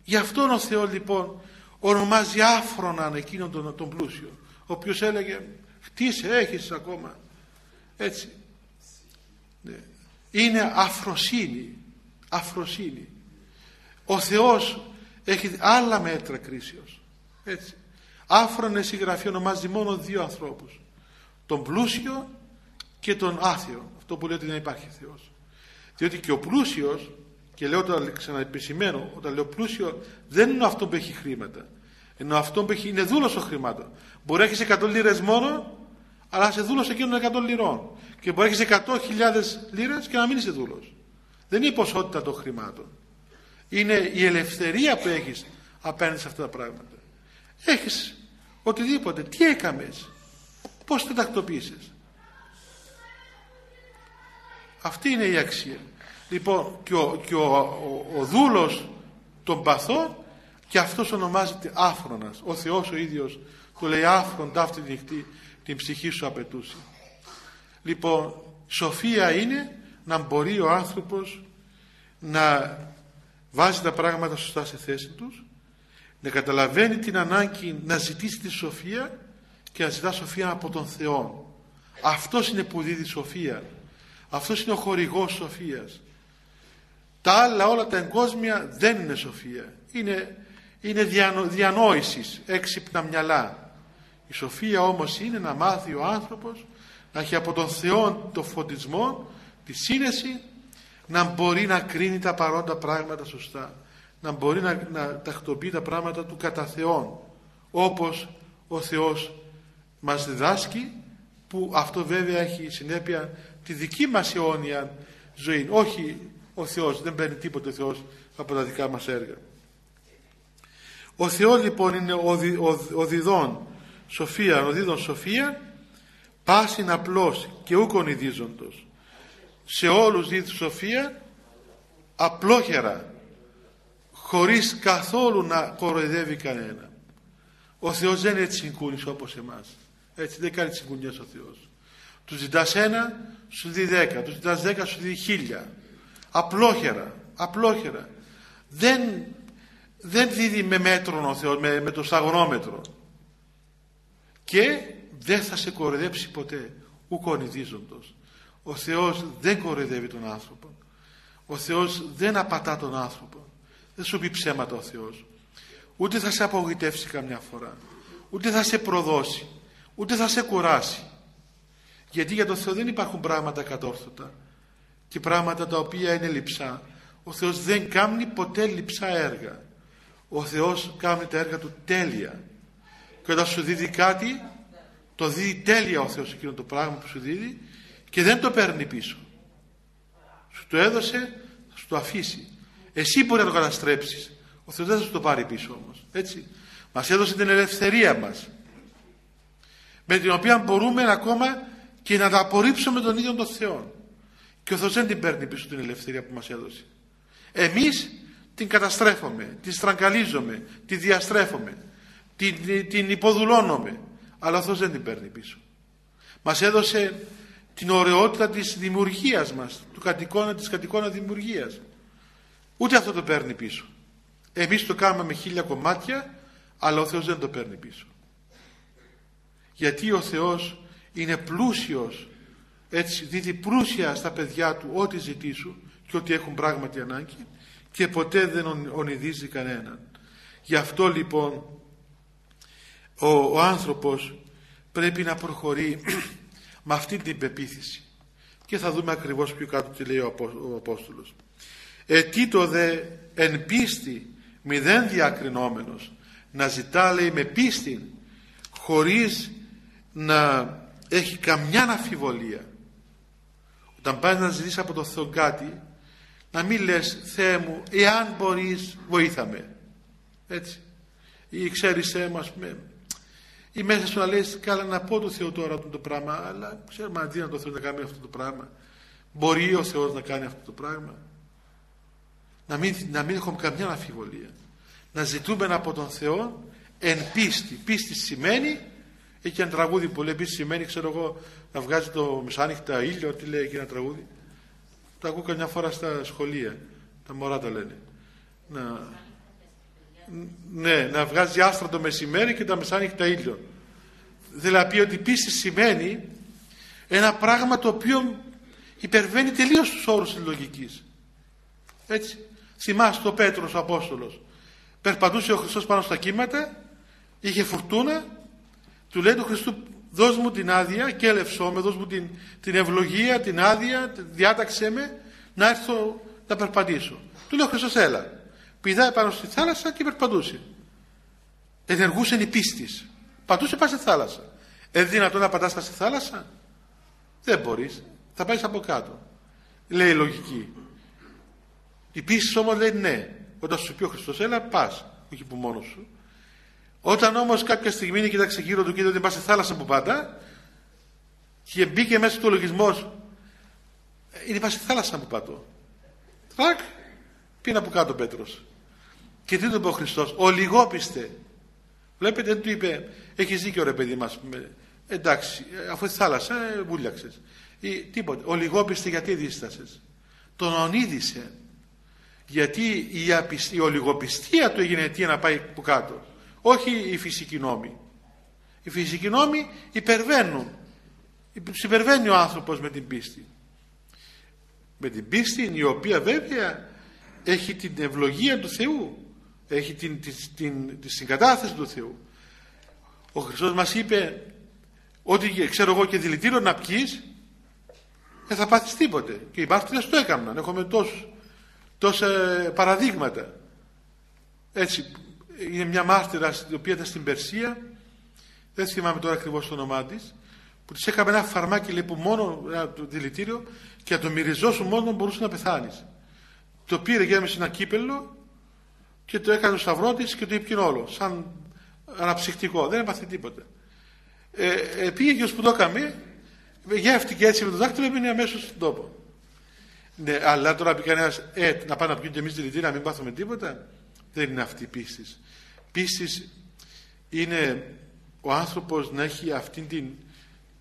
Γι' αυτό ο Θεός λοιπόν ονομάζει άφροναν εκείνον τον, τον πλούσιο. ο οποίος έλεγε χτίσε έχεις ακόμα έτσι ναι. είναι αφροσύνη αφροσύνη ο Θεός έχει άλλα μέτρα κρίσεως έτσι άφρονες συγγραφή ονομάζει μόνο δύο ανθρώπους. Τον πλούσιο και τον άθεο. Αυτό που λέει ότι δεν υπάρχει Θεός. Διότι και ο πλούσιος και λέω τώρα ξαναεπισημένω όταν λέω πλούσιο δεν είναι αυτό που έχει χρήματα. Ενώ αυτό που έχει είναι δούλος των χρημάτων. Μπορεί να έχεις 100 λίρες μόνο αλλά σε δούλος εκείνων 100 λιρών. Και μπορεί να έχεις 100.000 λίρες και να μην είσαι δούλος. Δεν είναι η ποσότητα των χρημάτων. Είναι η ελευθερία που έχεις απέναντι σε αυτά τα πράγματα. Έχεις οτιδήποτε. Τι έκαμες. Πως τα τακτοποίησες. Αυτή είναι η αξία. Λοιπόν και ο, και ο, ο, ο δούλος των παθών και αυτός ονομάζεται άφρονας. Ο Θεός ο ίδιος του λέει άφρον ταύτη νυχτή την ψυχή σου απαιτούσε. Λοιπόν σοφία είναι να μπορεί ο άνθρωπος να βάζει τα πράγματα σωστά σε θέση τους να καταλαβαίνει την ανάγκη να ζητήσει τη σοφία και να ζητά σοφία από τον Θεό αυτός είναι που δίδει σοφία. Αυτός είναι ο χορηγός σοφίας. Τα άλλα όλα τα εγκόσμια δεν είναι σοφία. Είναι, είναι διανο, διανόησης έξυπνα μυαλά. Η σοφία όμως είναι να μάθει ο άνθρωπος να έχει από τον Θεό το φωτισμό τη σύνεση να μπορεί να κρίνει τα παρόντα πράγματα σωστά να μπορεί να, να τακτοποιεί τα πράγματα του κατά Θεόν όπως ο Θεός μας διδάσκει που αυτό βέβαια έχει συνέπεια τη δική μας αιώνια ζωή. Όχι ο Θεός δεν παίρνει τίποτε ο Θεός από τα δικά μας έργα. Ο Θεός λοιπόν είναι ο, δι, ο, ο διδόν σοφία ο δίδον σοφία πάσιν απλός και ούκον ειδίζοντος. Σε όλους δίδει σοφία απλόχερα χωρίς καθόλου να κοροϊδεύει κανένα. Ο Θεός δεν είναι έτσι συγκούνης όπως εμάς. Έτσι δεν κάνει συγκουνιές ο Θεός. Του ζητάς ένα σου δει δέκα. Του ζητάς δέκα σου δει χίλια. Απλόχερα απλόχερα. Δεν, δεν δίδει με μέτρον ο Θεός με, με το σταγνόμετρο και δεν θα σε κοροϊδέψει ποτέ ουκονιδίζοντος ο Θεός δεν κοροϊδεύει τον άνθρωπο. Ο Θεός δεν απατά τον άνθρωπο δεν σου πει ψέματα ο Θεός. Ούτε θα σε απογοητεύσει καμιά φορά. Ούτε θα σε προδώσει. Ούτε θα σε κουράσει. Γιατί για τον Θεό δεν υπάρχουν πράγματα κατόρθωτα. Και πράγματα τα οποία είναι λειψά. Ο Θεός δεν κάνει ποτέ λειψά έργα. Ο Θεός κάνει τα έργα του τέλεια. Και όταν σου δίδει κάτι το δίδει τέλεια ο Θεός εκείνο το πράγμα που σου δίδει και δεν το παίρνει πίσω. Σου το έδωσε θα σου το αφήσει εσύ μπορεί να το καταστρέψεις. Ο Θεός δεν θα σου το πάρει πίσω όμως έτσι. Μας έδωσε την ελευθερία μας με την οποία μπορούμε ακόμα και να τα απορρίψουμε τον ίδιο τον Θεό. Και ο Θεός δεν την παίρνει πίσω την ελευθερία που μας έδωσε. Εμείς την καταστρέφουμε την στραγγαλίζουμε την διαστρέφουμε την, την υποδουλώνουμε αλλά ο Θεός δεν την παίρνει πίσω. Μας έδωσε την ωραιότητα της δημιουργίας μας του κατοικώνα, της κατοικώνα δημιουργίας ούτε αυτό το παίρνει πίσω. Εμείς το κάνουμε με χίλια κομμάτια αλλά ο Θεός δεν το παίρνει πίσω. Γιατί ο Θεός είναι πλούσιος έτσι δίδει πλούσια στα παιδιά του ό,τι ζητήσουν και ό,τι έχουν πράγματι ανάγκη και ποτέ δεν ονειδίζει κανέναν. Γι' αυτό λοιπόν ο, ο άνθρωπος πρέπει να προχωρεί με αυτή την πεποίθηση. Και θα δούμε ακριβώς πιο κάτω τι λέει ο, ο Απόστολος ετήτο δε εν πίστη μηδέν διακρινόμενος να ζητά λέει με πίστη χωρίς να έχει καμιά αμφιβολία. Όταν πας να ζητήσεις από το Θεό κάτι να μην λες Θεέ μου εάν μπορείς βοήθαμε έτσι. Ή ξέρεις Θεέ μου ας πούμε ή μέσα σου να λες καλά να πω το Θεό τώρα το πράγμα αλλά ξέρουμε αντί να το Θεό να κάνει αυτό το πράγμα μπορεί ο Θεός να κάνει αυτό το πράγμα να μην, να μην έχουμε καμιά αμφιβολία. Να ζητούμε από τον Θεό εν πίστη. Πίστη σημαίνει έχει ένα τραγούδι που λέει πίστη σημαίνει ξέρω εγώ να βγάζει το μεσάνυχτα ήλιο τι λέει εκεί ένα τραγούδι. Το ακούω καμιά φορά στα σχολεία. Τα μωρά τα λένε. Να, ναι, να βγάζει άστρα το μεσημέρι και τα μεσάνυχτα ήλιο. Δηλαδή ότι πίστη σημαίνει ένα πράγμα το οποίο υπερβαίνει τελείως τους όρους της λογικής. Έτσι. Θυμάστε ο Πέτρος ο Απόστολος. Περπατούσε ο Χριστός πάνω στα κύματα, είχε φουρτούνα, του λέει του Χριστού δώσ' μου την άδεια και έλευσό με, δώσ' μου την, την ευλογία, την άδεια, διάταξέ με να έρθω να περπατήσω. Του λέει ο Χριστός έλα. Πηδάει πάνω στη θάλασσα και περπατούσε. Ενεργούσε η πίστης. Πατούσε πάει στη θάλασσα. Ε, δυνατόν να πατάς στη θάλασσα; Δεν μπορείς. Θα πάεις από κάτω. Λέει η λογική. Η πίστη όμως λέει ναι. Όταν σου πει ο Χριστός έλα πας. Όχι που μόνος σου. Όταν όμως κάποια στιγμή κοίταξε γύρω του και είδε ότι πάει στη θάλασσα που πάντα και μπήκε μέσα στο λογισμός είναι πάει στη θάλασσα που πατώ. Τρακ, πήγε από κάτω ο Πέτρος. Και τι του είπε ο Χριστός, ο λιγόπιστε. Βλέπετε, δεν του είπε, έχεις δίκιο ρε παιδί μας. Εντάξει, αφού η θάλασσα, ε, βούλιαξες. Ή, τίποτε. Ο λιγόπιστε γιατί δίστασες. Τον ονείδησε. Γιατί η, απισ... η ολιγοπιστία του έγινε αιτία να πάει που κάτω. Όχι η φυσική νόμη. Οι φυσικοί νόμοι υπερβαίνουν. Υπερβαίνει ο άνθρωπος με την πίστη. Με την πίστη η οποία βέβαια έχει την ευλογία του Θεού. Έχει την, την, την, τη συγκατάθεση του Θεού. Ο Χριστός μας είπε ότι ξέρω εγώ και δηλητήριο να πιείς δεν θα πάθεις τίποτε. Και οι μάρτυρες το έκαναν. Έχουμε τόσους, τόσα παραδείγματα. Έτσι, είναι μια μάρτυρα η οποία ήταν στην Περσία, δεν θυμάμαι τώρα ακριβώς το όνομά της, που της έκαμε ένα φαρμάκι λέει, που μόνο, ένα δηλητήριο, και να το μυριζώσουν μόνο μπορούσε να πεθάνεις. Το πήρε, γέμισε ένα κύπελο και το έκανε στο σταυρό της και το ήπιε όλο, σαν αναψυχτικό. Δεν έπαθε τίποτα. Ε, ε, πήγε και που το έκαμε, γεύτηκε έτσι με το δάκτυλο, έμεινε αμέσως στον τόπο. Ναι, αλλά τώρα πει κανένας, ε, να πάμε να πιούμε και εμείς δηλητήρια, να μην πάθουμε τίποτα. Δεν είναι αυτή η πίστη. Πίστη είναι ο άνθρωπος να έχει αυτήν την,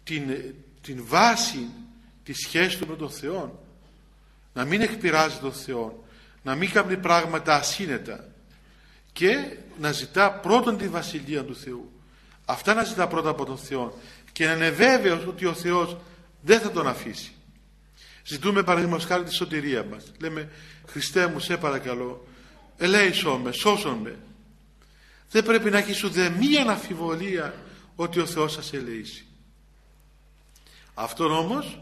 την, την βάση της σχέσης του με τον Θεό. Να μην εκπειράζει τον Θεό. Να μην κάνει πράγματα ασύνετα. Και να ζητά πρώτον τη Βασιλεία του Θεού. Αυτά να ζητά πρώτα από τον Θεό. Και να είναι βέβαιος ότι ο Θεός δεν θα τον αφήσει. Ζητούμε παραδείγματος χάρη τη σωτηρία μας. Λέμε Χριστέ μου σε παρακαλώ ελέησό με, σώσον με. Δεν πρέπει να έχεις ούτε μία αναφιβολία ότι ο Θεός σας ελεήσει. Αυτό όμως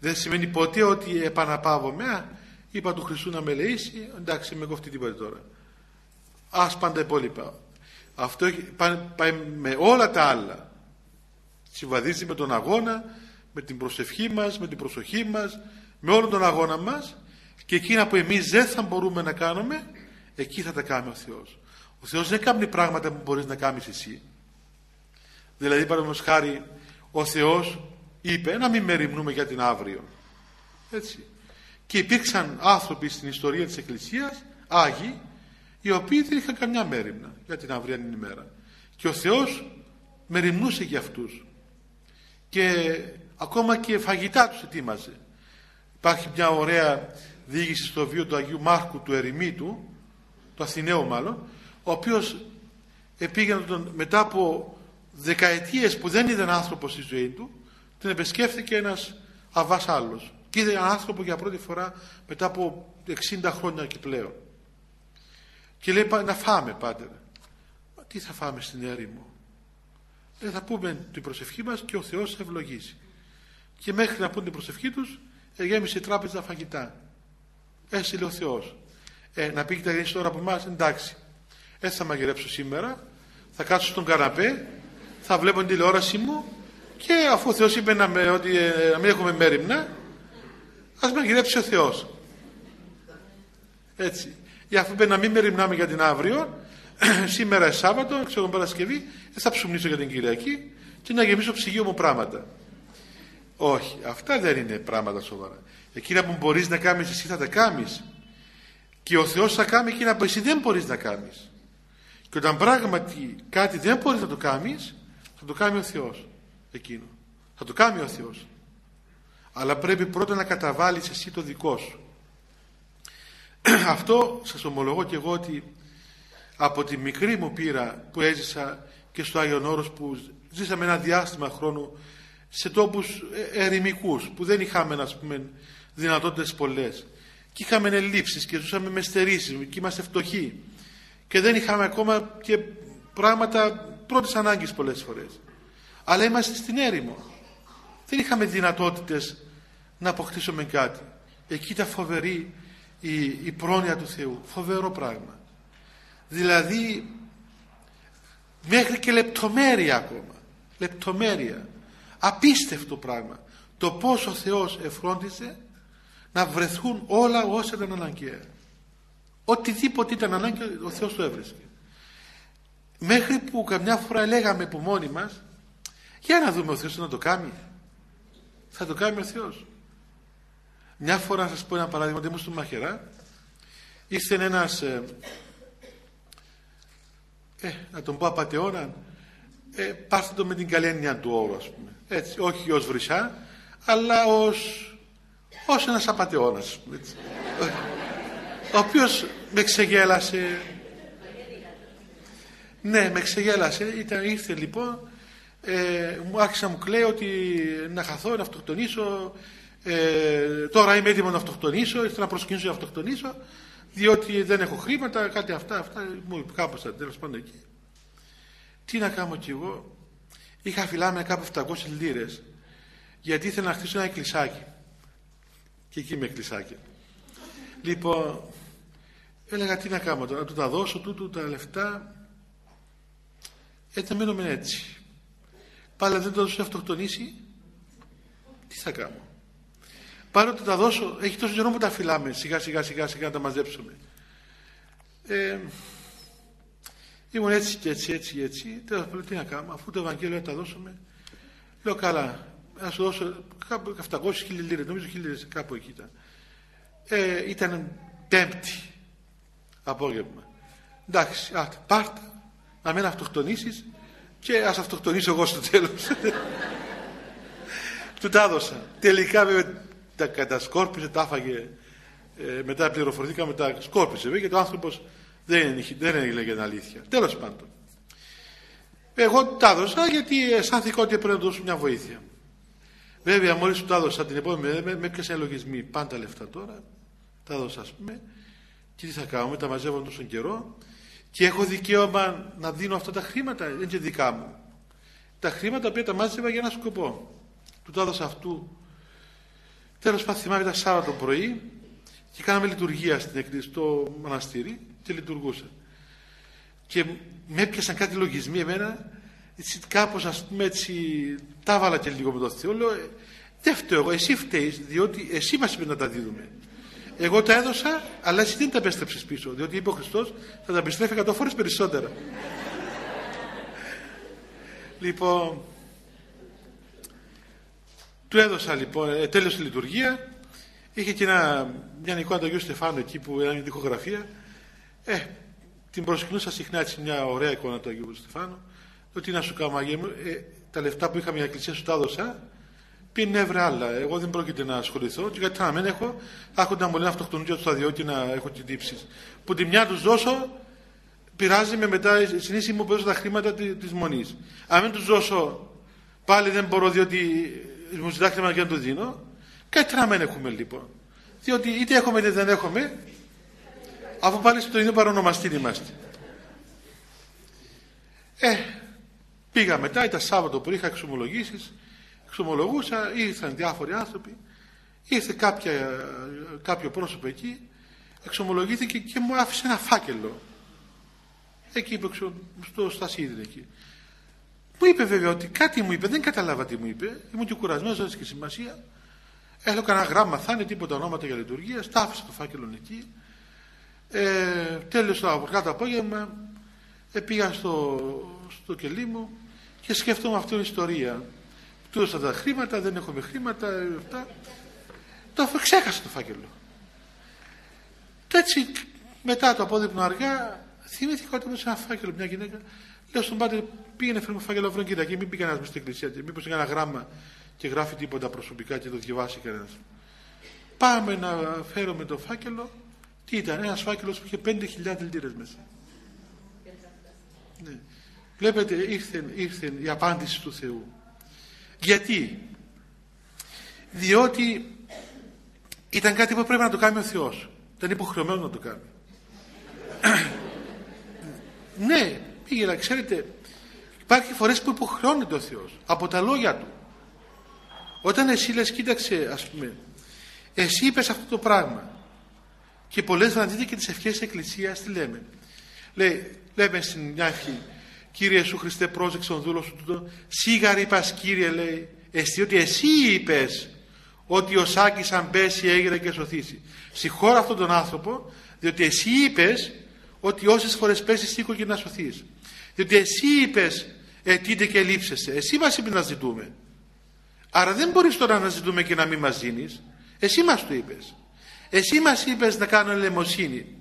δεν σημαίνει ποτέ ότι επαναπάβομαι. Είπα του Χριστού να με ελεήσει, εντάξει με κοφτεί τίποτα τώρα. Ας πάντα υπόλοιπα. Αυτό πάει, πάει με όλα τα άλλα. Συμβαδίζει με τον αγώνα, με την προσευχή μας, με την προσοχή μας, με όλο τον αγώνα μας και εκείνα που εμείς δεν θα μπορούμε να κάνουμε εκεί θα τα κάνει ο Θεός. Ο Θεός δεν κάνει πράγματα που μπορείς να κάνεις εσύ. Δηλαδή παραδείγματος χάρη ο Θεός είπε να μην μεριμνούμε για την αύριο. Έτσι. Και υπήρξαν άνθρωποι στην ιστορία της Εκκλησίας, Άγιοι, οι οποίοι δεν είχαν καμιά μέρημνα για την αυριανή ημέρα. Και ο Θεός μεριμνούσε για αυτούς. Και ακόμα και φαγητά τους ετοίμαζε. Υπάρχει μια ωραία διήγηση στο βίο του Αγίου Μάρκου του Ερημίτου του Αθηναίου μάλλον, ο οποίος πήγαινε τον, μετά από δεκαετίες που δεν είδε άνθρωπο στη ζωή του, την επισκέφθηκε ένας αβάς άλλος. Και είδε έναν άνθρωπο για πρώτη φορά μετά από 60 χρόνια και πλέον. Και λέει να φάμε πάτερ. Τι θα φάμε στην έρημο; Δεν θα πούμε την προσευχή μας και ο Θεός θα ευλογήσει. Και μέχρι να πούν την προσευχή τους, γέμισε η τράπεζα φαγητά. Έστειλε ο Θεός. Ε, να πει τα τώρα από εμάς, εντάξει. Έτσι θα μαγειρέψω σήμερα, θα κάτσω στον καναπέ, θα βλέπω την τηλεόραση μου και αφού ο Θεός είπε να, με, ότι, ε, να μην έχουμε μέρημνα, ας μαγειρέψει ο Θεός. Έτσι. Ή αφού είπε να μην μεριμνάμε για την αύριο, σήμερα Σάββατο, ξέρω Παρασκευή, θα ψουμνήσω για την Κυριακή και να γεμίσω ψυγείο μου πράγματα. Όχι, αυτά δεν είναι πράγματα σοβαρά. Εκείνα που μπορείς να κάνεις εσύ θα τα κάνεις. Και ο Θεός θα κάνει εκείνα που εσύ δεν μπορείς να κάνεις. Και όταν πράγματι κάτι δεν μπορείς να το κάνεις θα το κάνει ο Θεός εκείνο. Θα το κάνει ο Θεός. Αλλά πρέπει πρώτα να καταβάλεις εσύ το δικό σου. Αυτό σας ομολογώ και εγώ ότι από τη μικρή μου πείρα που έζησα και στο Άγιον Όρος που ζήσαμε ένα διάστημα χρόνου σε τόπους ε, ερημικούς που δεν είχαμε ας πούμε δυνατότητες πολλές. Και είχαμε ελλείψεις και ζούσαμε με στερήσεις και είμαστε φτωχοί. Και δεν είχαμε ακόμα και πράγματα πρώτης ανάγκης πολλές φορές. Αλλά είμαστε στην έρημο. Δεν είχαμε δυνατότητες να αποκτήσουμε κάτι. Εκεί ήταν φοβερή η, η πρόνοια του Θεού. Φοβερό πράγμα. Δηλαδή μέχρι και λεπτομέρεια ακόμα. Λεπτομέρεια απίστευτο πράγμα. Το πώς ο Θεός εφρόντιζε να βρεθούν όλα όσα ήταν αναγκαία. Οτιδήποτε ήταν ανάγκη ο Θεός το έβρισκε. Μέχρι που καμιά φορά λέγαμε από μόνοι μας για να δούμε ο Θεός να το κάνει θα το κάνει ο Θεός. Μια φορά να σας πω ένα παράδειγμα ότι ήμουν στο Μαχερά ήρθε ένας ε, ε, να τον πω απατεώνα ε, πάρτε το με την καλή έννοια του όρου ας πούμε έτσι, όχι ως βρυσά αλλά ως, ως ένας απατεώνας έτσι. ο οποίος με ξεγέλασε. Ναι με ξεγέλασε. Ήταν, ήρθε λοιπόν ε, μου άρχισε να μου κλαίει ότι να χαθώ, να αυτοκτονήσω. Ε, τώρα είμαι έτοιμος να αυτοκτονήσω ήρθα να προσκυνήσω να αυτοκτονήσω διότι δεν έχω χρήματα κάτι αυτά, αυτά μου είπε κάπως τέλος πάντων εκεί. Τι να κάνω κι εγώ; Είχα φυλάμε κάπου 700 λίρες γιατί ήθελα να χτίσω ένα εκκλησάκι. Και εκεί με εκκλησάκι. Λοιπόν έλεγα τι να κάνω τώρα να του τα δώσω τούτου τα λεφτά έτσι να μείνουμε έτσι. Πάλι δεν το δώσω αυτοκτονήσει. Τι θα κάνω. Πάρω ότι τα δώσω. Έχει τόσο καιρό που τα φυλάμε. Σιγά σιγά σιγά σιγά να τα μαζέψουμε. Ε, ήμουν έτσι και έτσι έτσι και έτσι. Τέλος πάντων τι να κάνω αφού το Ευαγγέλιο θα τα δώσουμε. Λέω καλά να σου δώσω κάπου 700 χίλιες λίρες νομίζω χίλιες κάπου εκεί ήταν ε, ήταν πέμπτη απόγευμα. Εντάξει α, πάρτα να μην αυτοκτονήσεις και ας αυτοκτονήσω εγώ στο τέλος. Του τα έδωσα. Τελικά βέβαια τα κατασκόρπισε τα έφαγε ε, μετά πληροφορηθήκαμε τα σκόρπισε. Βέβαια και ο άνθρωπος δεν, δεν έλεγε την αλήθεια. Τέλος πάντων. Εγώ τα έδωσα γιατί αισθάνθηκα ότι πρέπει να δώσω μια βοήθεια. Βέβαια μόλις του τα έδωσα την επόμενη με, με έπιασε λογισμοί πάντα λεφτά τώρα. Τα έδωσα ας πούμε. Και τι θα κάνουμε τα μαζεύω τόσο καιρό. Και έχω δικαίωμα να δίνω αυτά τα χρήματα, δεν είναι δικά μου. Τα χρήματα που τα μάζευα για ένα σκοπό. Του τα έδωσα αυτού. Τέλος πάντων, θυμάμαι ήταν Σάββατο πρωί και κάναμε λειτουργία στην στο μοναστήρι και λειτουργούσα. Και με έπιασαν κάτι λογισμοί εμένα, έτσι κάπως ας πούμε έτσι, τα βάλα και λίγο με το Θεό. Λέω, «Ε, δεν φταίω εγώ, εσύ φταίεις, διότι εσύ μας είπες να τα δίδουμε. Εγώ τα έδωσα, αλλά εσύ δεν τα επέστρεψες πίσω. Διότι είπε ο Χριστός, θα τα επιστρέφει 100 φορές περισσότερα. λοιπόν, του έδωσα λοιπόν, ε, τέλειωσε η λειτουργία. Είχε και ένα, μια εικόνα του Αγίου Στεφάνου εκεί που ήταν η δικογραφία. Ε, την προσκυνούσα συχνά έτσι μια ωραία εικόνα του Αγίου Στεφάνου. Λέω τι να σου κάνω, Αγία μου, ε, τα λεφτά που είχαμε για εκκλησία σου τα έδωσα πει έβρε άλλα. Εγώ δεν πρόκειται να ασχοληθώ και γιατί να μην έχω, θα έχω να μου λένε αυτοκτονία του σταδιό και να έχω την τύψη. Που τη μια τους δώσω, πειράζει με μετά, συνήθω μου παίρνω τα χρήματα τη μονής. Αν δεν τους δώσω, πάλι δεν μπορώ διότι μου ζητά χρήματα και να το δίνω. Κάτι να μην έχουμε λοιπόν. Διότι είτε έχουμε είτε δεν έχουμε, αφού πάλι στο ίδιο παρονομαστή είμαστε. Ε, πήγα μετά, ήταν Σάββατο που είχα εξομολογήσεις, Ξομολογούσα, ήρθαν διάφοροι άνθρωποι, ήρθε κάποια, κάποιο πρόσωπο εκεί, εξομολογήθηκε και μου άφησε ένα φάκελο. Εκεί στο στασίδι εκεί. Μου είπε βέβαια ότι κάτι μου είπε, δεν καταλάβα τι μου είπε, ήμουν και κουρασμένος, και σημασία. Έχω κανένα γράμμα, θα είναι τίποτα ονόματα για λειτουργία, τα άφησα το φάκελο εκεί. Ε, τέλειωσα αργά το απόγευμα, ε, πήγα στο, στο κελί μου και σκέφτομαι αυτή την ιστορία του έδωσα τα χρήματα, δεν έχουμε χρήματα, αυτά. Το ξέχασα το φάκελο. Και έτσι μετά το απόδειπνο αργά θυμήθηκα ότι έδωσε ένα φάκελο μια γυναίκα. Λέω στον πάτερ πήγαινε φέρνει φάκελο βρω κοίτα και μην πήγαινε ένα στην εκκλησία. Μήπως ένα γράμμα και γράφει τίποτα προσωπικά και το διαβάσει κανένας. Πάμε να φέρουμε το φάκελο. Τι ήταν, ένας φάκελος που είχε 5.000 λίρες μέσα. Ναι. Βλέπετε ήρθε, ήρθε η απάντηση του Θεού. Γιατί; Διότι ήταν κάτι που πρέπει να το κάνει ο Θεός. Ήταν υποχρεωμένος να το κάνει. ναι, πήγε ξέρετε, υπάρχει φορές που υποχρεώνεται ο Θεός από τα λόγια Του. Όταν εσύ λες, κοίταξε, ας πούμε, εσύ είπες αυτό το πράγμα και πολλές φορές δείτε και τις ευχές της Εκκλησίας, τι λέμε. Λέει, λέμε στην μια ευχή, Κύριε Ιησού Χριστέ πρόσεξε τον δούλο σου τούτο, σίγαρη είπας Κύριε λέει, εσύ ότι εσύ είπες ότι ο Σάκης αν πέσει έγινε και σωθήσει. Συγχώρα αυτόν τον άνθρωπο, διότι εσύ είπες ότι όσες φορές πέσει σήκω και να σωθείς. Διότι εσύ είπες αιτείτε και λείψεσαι. Εσύ μας είπες να ζητούμε. Άρα δεν μπορείς τώρα να ζητούμε και να μην μας δίνεις. Εσύ μας το είπες. Εσύ μας είπες να κάνω ελεμοσύνη.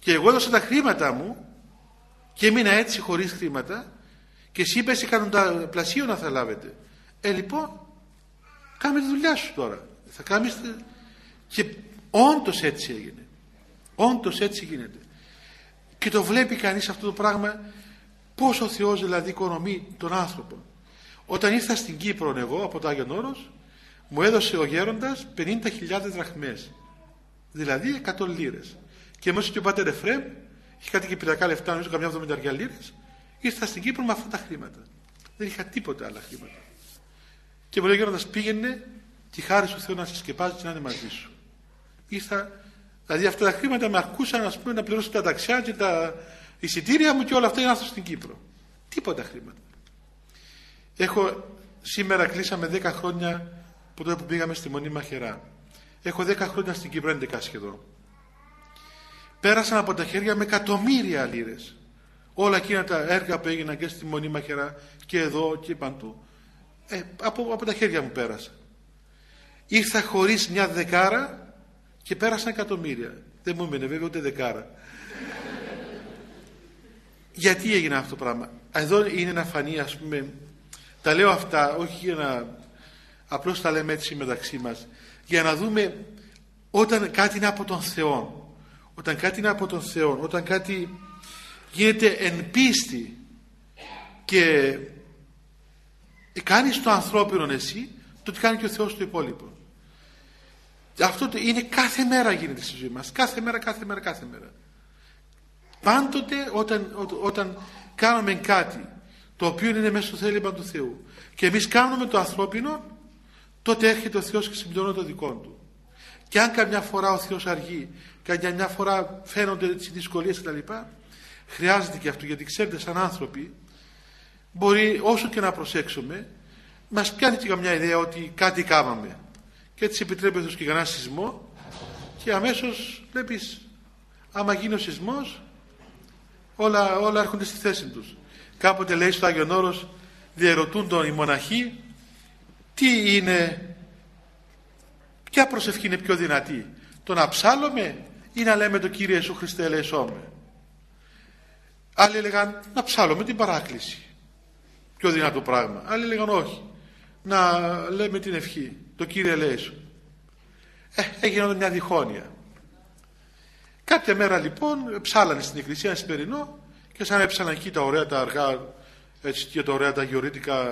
Και εγώ έδωσα τα χρήματα μου και έμεινα έτσι χωρίς χρήματα και εσύ είπες τα πλασίο να θα λάβετε. Ε λοιπόν, κάμε τη δουλειά σου τώρα. Θα κάνεις... Και όντως έτσι έγινε. Όντως έτσι γίνεται. Και το βλέπει κανείς αυτό το πράγμα πώς ο Θεός δηλαδή οικονομεί τον άνθρωπο. Όταν ήρθα στην Κύπρο εγώ από το Άγιον Όρος μου έδωσε ο γέροντας 50.000 δραχμές δηλαδή 100 λίρες. Και μέσα και ο Πάτερ Εφρέμ είχε κάτι κυπριακά λεφτά νομίζω καμιά 70 λίρες ήρθα στην Κύπρο με αυτά τα χρήματα. Δεν είχα τίποτα άλλα χρήματα. Και μου λέει ο γέροντας πήγαινε και χάρη σου Θεό να σε σκεπάζει και να είναι μαζί σου ήρθα δηλαδή αυτά τα χρήματα με αρκούσαν ας πούμε, να πληρώσω τα ταξιά και τα εισιτήρια μου και όλα αυτά για να έρθω στην Κύπρο. Τίποτα χρήματα Έχω, σήμερα κλείσαμε 10 χρόνια που τότε που πήγαμε στη Μονή Μαχαιρά. Έχω 10 χρόνια στην Κύπρο 11 σχεδόν. Πέρασαν από τα χέρια με εκατομμύρια λίρες. Όλα εκείνα τα έργα που έγιναν και στη Μονή Μαχαιρά και εδώ και παντού. Ε, από, από τα χέρια μου πέρασαν. Ήρθα χωρίς μια δεκάρα και πέρασαν εκατομμύρια. Δεν μου έμεινε βέβαια ούτε δεκάρα. Γιατί έγινε αυτό το πράγμα; Εδώ είναι να φανεί ας πούμε τα λέω αυτά όχι για να απλώς τα λέμε έτσι μεταξύ μας. Για να δούμε όταν κάτι είναι από τον Θεό όταν κάτι είναι από τον Θεό όταν κάτι γίνεται εν πίστη και κάνεις το ανθρώπινο εσύ το κάνει και ο Θεός το υπόλοιπο. Αυτό είναι κάθε μέρα γίνεται στη ζωή μας. Κάθε μέρα, κάθε μέρα, κάθε μέρα. Πάντοτε όταν, όταν κάνουμε κάτι το οποίο είναι μέσα στο θέλημα του Θεού. Και εμείς κάνουμε το ανθρώπινο τότε έρχεται ο Θεός και συμπληρώνει το δικό του. Και αν καμιά φορά ο Θεός αργεί και μια φορά φαίνονται τις δυσκολίες κτλ χρειάζεται και αυτό γιατί ξέρετε σαν άνθρωποι μπορεί όσο και να προσέξουμε μας πιάνει και καμιά ιδέα ότι κάτι κάμαμε και έτσι επιτρέπει ο και κανένα σεισμό και αμέσως βλέπεις άμα γίνει ο σεισμός όλα, όλα έρχονται στη θέση τους. Κάποτε λέει στο Άγιον Όρος διαρωτούν τον οι μοναχοί τι είναι ποια προσευχή είναι πιο δυνατή το να ψάλλουμε ή να λέμε το Κύριε Ιησού Χριστέ ελεησόμε άλλοι έλεγαν να ψάλλουμε την παράκληση πιο δυνατό πράγμα. Άλλοι έλεγαν όχι να λέμε την ευχή το Κύριε ελέησο ε, έγινε μια διχόνοια κάποια μέρα λοιπόν ψάλανε στην εκκλησία σημερινό και σαν έψανα εκεί τα ωραία τα αργά έτσι και τα ωραία τα γεωρίτικα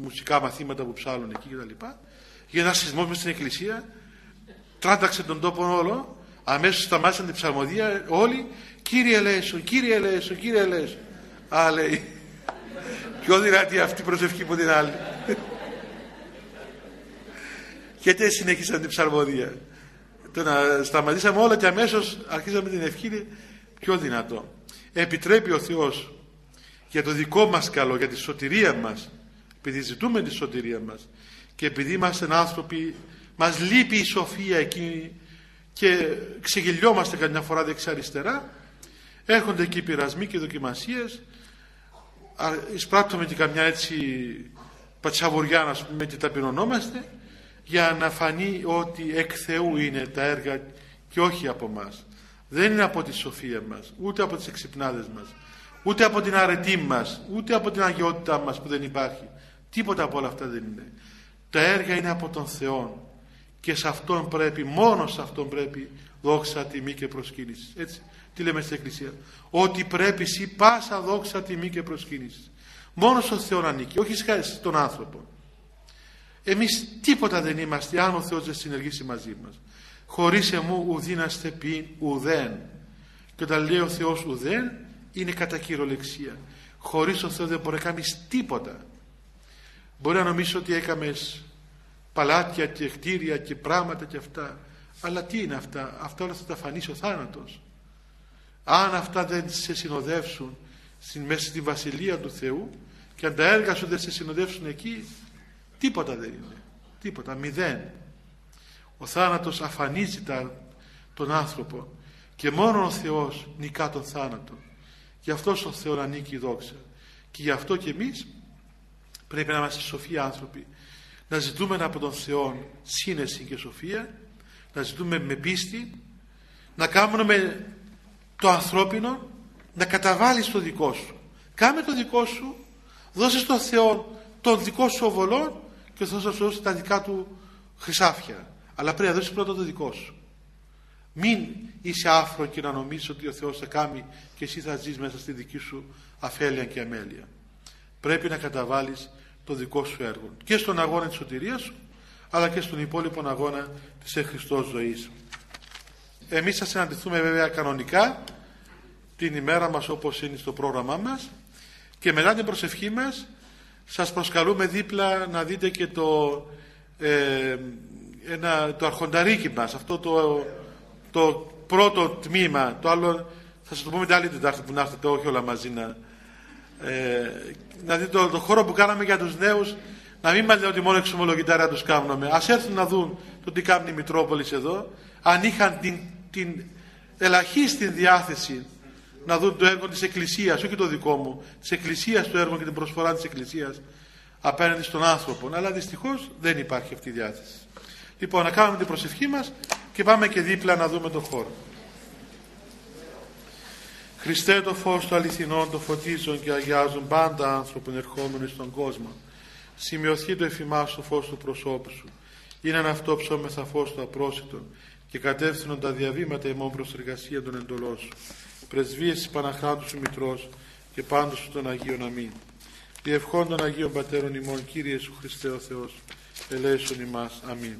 μουσικά μαθήματα που ψάλουν εκεί κτλ. Για ένα σεισμό στην εκκλησία, τράνταξε τον τόπο όλο, αμέσως σταμάτησαν την ψαλμοδία όλοι, Κύριε Ελέσο, Κύριε Ελέσο, Κύριε Ελέσο. Α, λέει, πιο δυνατή αυτή η προσευχή από την άλλη. και έτσι συνέχισαν την ψαλμοδία. Το να σταματήσαμε όλα και αμέσως αρχίσαμε την ευχή πιο δυνατό. Επιτρέπει ο Θεός για το δικό μας καλό, για τη σωτηρία μας επειδή ζητούμε τη σωτηρία μας και επειδή είμαστε άνθρωποι μας λείπει η σοφία εκείνη και ξεγελιόμαστε καμιά φορά δεξιά αριστερά έρχονται εκεί πειρασμοί και δοκιμασίες εισπράττουμε και καμιά έτσι πατσαβουριά να πούμε και ταπεινωνόμαστε για να φανεί ότι εκ Θεού είναι τα έργα και όχι από μας δεν είναι από τη σοφία μας, ούτε από τις εξυπνάδες μας, ούτε από την αρετή μας, ούτε από την αγιότητά μας που δεν υπάρχει. Τίποτα από όλα αυτά δεν είναι. Τα έργα είναι από τον Θεό και σε αυτόν πρέπει, μόνο σε αυτόν πρέπει δόξα, τιμή και προσκύνηση. Έτσι, τι λέμε στην Εκκλησία; Ότι πρέπει σύ πάσα δόξα, τιμή και προσκύνηση. Μόνο στον Θεό ανήκει, όχι στον άνθρωπο. Εμείς τίποτα δεν είμαστε αν ο Θεός δεν συνεργήσει μαζί μας. Χωρίς εμού ουδίναστε πει ουδέν. Και όταν λέει ο Θεός ουδέν είναι κατά κυριολεξία. Χωρίς ο Θεός δεν μπορεί να κάνεις τίποτα. Μπορεί να νομίσει ότι έκαμες παλάτια και κτίρια και πράγματα και αυτά. Αλλά τι είναι αυτά; Αυτά όλα θα τα φανίσει ο θάνατος. Αν αυτά δεν σε συνοδεύσουν στην μέση στη βασιλεία του Θεού και αν τα έργα σου δεν σε συνοδεύσουν εκεί τίποτα δεν είναι. Τίποτα. Μηδέν. Ο θάνατος αφανίζει τον άνθρωπο και μόνο ο Θεός νικά τον θάνατο. Γι' αυτός στον Θεός ανήκει η δόξα. Και γι' αυτό και εμείς πρέπει να είμαστε σοφοί άνθρωποι. Να ζητούμε από τον Θεό σύνεση και σοφία, να ζητούμε με πίστη, να κάνουμε το ανθρώπινο, να καταβάλεις το δικό σου. Κάμε το δικό σου, δώσε στον Θεό τον δικό σου οβολό και θα σου δώσει τα δικά του χρυσάφια. Αλλά πρέπει να δώσεις πρώτα το δικό σου. Μην είσαι άφρο και να νομίζεις ότι ο Θεός θα κάνει και εσύ θα ζεις μέσα στη δική σου αφέλεια και αμέλεια. Πρέπει να καταβάλεις το δικό σου έργο και στον αγώνα της σωτηρίας σου αλλά και στον υπόλοιπο αγώνα της Χριστός ζωής. Εμείς θα συναντηθούμε βέβαια κανονικά την ημέρα μας όπως είναι στο πρόγραμμά μας και μετά την προσευχή μας σας προσκαλούμε δίπλα να δείτε και το, ε, ένα, το αρχονταρίκι μας. Αυτό το, το πρώτο τμήμα. Το άλλο θα σας το πούμε την άλλη Τετάρτη που να έρθετε όχι όλα μαζί να, ε, να δείτε το, το χώρο που κάναμε για τους νέους. Να μην μας λένε ότι μόνο εξομολογητάρια τους κάνουμε. Ας έρθουν να δουν το τι κάνει η Μητρόπολης εδώ. Αν είχαν την, την ελαχίστη διάθεση να δουν το έργο της Εκκλησίας, όχι το δικό μου, της Εκκλησίας το έργο και την προσφορά της Εκκλησίας απέναντι στον άνθρωπο. Αλλά δυστυχώς δεν υπάρχει αυτή η διάθεση. Λοιπόν, να κάνουμε την προσευχή μας και πάμε και δίπλα να δούμε τον χώρο. Χριστέ το φως του αληθινών το φωτίζουν και αγιάζουν πάντα άνθρωπον ερχόμενοι στον κόσμο. Σημειωθεί το εφημά στο φως του προσώπου σου. Είναι αυτό ψώμεθα φως του απρόσιτον και κατεύθυνον τα διαβήματα ημών προς εργασία των εντολών σου πρεσβείες της Παναχράντου σου Μητρός και πάντως σου των Αγίων Αμήν. Διευχών των Αγίων Πατέρων ημών Κύριε Σου Χριστέ ο Θεός, ελέησον ημάς. Αμήν.